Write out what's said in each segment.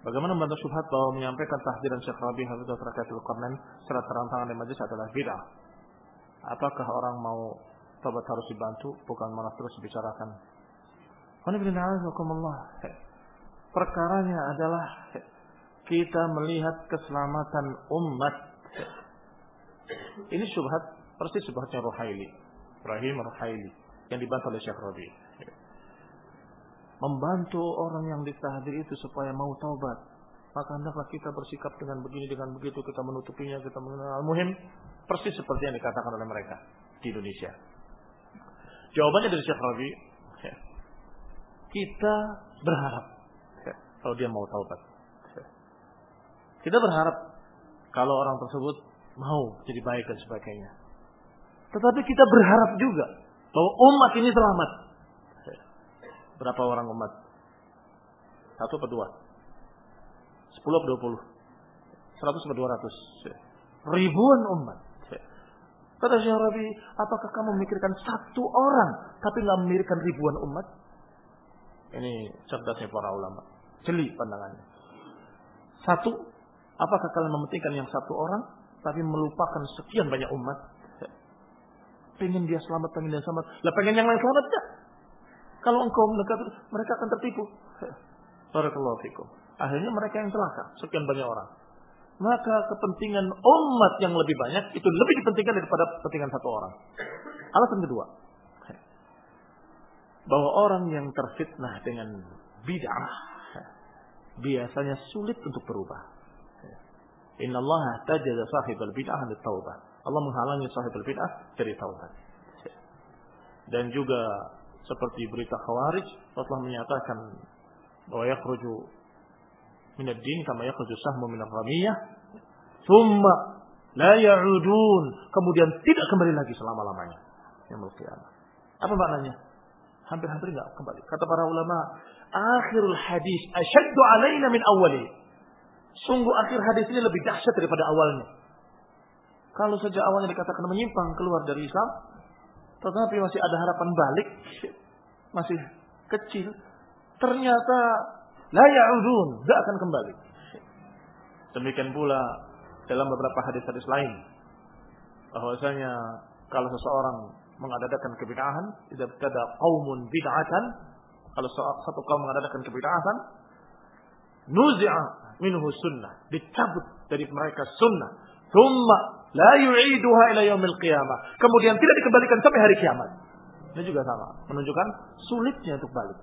Bagaimana membantu syubhat bahwa menyampaikan tahdiran Syekh Rabi Hafizah Rakatul Qarnain secara terang-terangan di majlis adalah bid'ah? Apakah orang mau tobat harus dibantu, bukan malah terus dibicarakan? Perkaranya adalah kita melihat keselamatan umat. Ini syubhat persis syubhatnya Ruhaili. Ibrahim Ruhaili yang dibantah oleh Syekh Rabi. Membantu orang yang ditahdir itu supaya mau taubat. Maka hendaklah kita bersikap dengan begini, dengan begitu. Kita menutupinya, kita mengenal. Muhim, persis seperti yang dikatakan oleh mereka di Indonesia. Jawabannya dari Syekh Rabi, kita berharap kalau dia mau taubat. Kita berharap kalau orang tersebut mau jadi baik dan sebagainya. Tetapi kita berharap juga bahwa umat ini selamat. Berapa orang umat? Satu atau dua? Sepuluh atau dua puluh? Seratus atau dua ratus? Ribuan umat. Kata Syekh Rabi, apakah kamu memikirkan satu orang tapi nggak memikirkan ribuan umat? Ini cerdasnya para ulama. Jeli pandangannya. Satu, apakah kalian mementingkan yang satu orang, tapi melupakan sekian banyak umat? Pengen dia selamat, pengen dia selamat. Lah pengen yang lain selamat ya? Kalau engkau mendekat, mereka akan tertipu. Barakallahu fikum. Akhirnya mereka yang celaka, sekian banyak orang. Maka kepentingan umat yang lebih banyak itu lebih dipentingkan daripada kepentingan satu orang. Alasan kedua, bahwa orang yang terfitnah dengan bid'ah biasanya sulit untuk berubah. Inna Allah tajaza sahibal bid'ah dari taubah. Allah menghalangi sahibal bid'ah dari taubat. Dan juga seperti berita Khawarij, Allah menyatakan bahwa yakhruju min ad-din kama yakhruju sahmu min ar-ramiyah, thumma la ya'udun, kemudian tidak kembali lagi selama-lamanya. Yang Apa maknanya? hampir-hampir enggak kembali. Kata para ulama, akhirul hadis asyaddu alaina min awali. Sungguh akhir hadis ini lebih dahsyat daripada awalnya. Kalau saja awalnya dikatakan menyimpang keluar dari Islam, tetapi masih ada harapan balik, masih kecil, ternyata la ya'udun, tidak akan kembali. Demikian pula dalam beberapa hadis-hadis lain bahwasanya kalau seseorang mengadakan kebid'ahan, idza tada qaumun bid'atan, kalau satu kaum mengadakan kebid'ahan, nuzi'a minhu sunnah, dicabut dari mereka sunnah. Thumma la yu'iduha ila yaumil qiyamah. Kemudian tidak dikembalikan sampai hari kiamat. Ini juga sama, menunjukkan sulitnya untuk balik.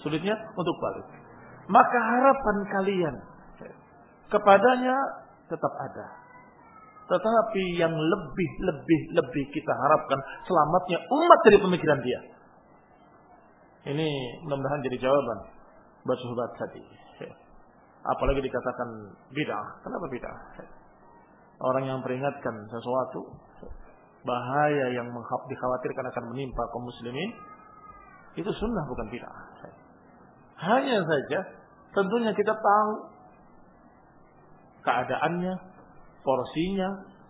Sulitnya untuk balik. Maka harapan kalian kepadanya tetap ada. Tetapi yang lebih, lebih, lebih kita harapkan selamatnya umat dari pemikiran dia. Ini mudah-mudahan jadi jawaban buat sahabat tadi. Apalagi dikatakan bid'ah. Kenapa bid'ah? Orang yang peringatkan sesuatu bahaya yang dikhawatirkan akan menimpa kaum muslimin itu sunnah bukan bid'ah. Hanya saja tentunya kita tahu keadaannya, porsinya,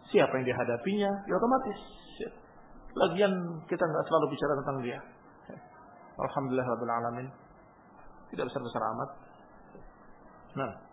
siapa yang dihadapinya, ya otomatis. Lagian kita nggak selalu bicara tentang dia. Alhamdulillah Alamin. Tidak besar-besar amat. Nah.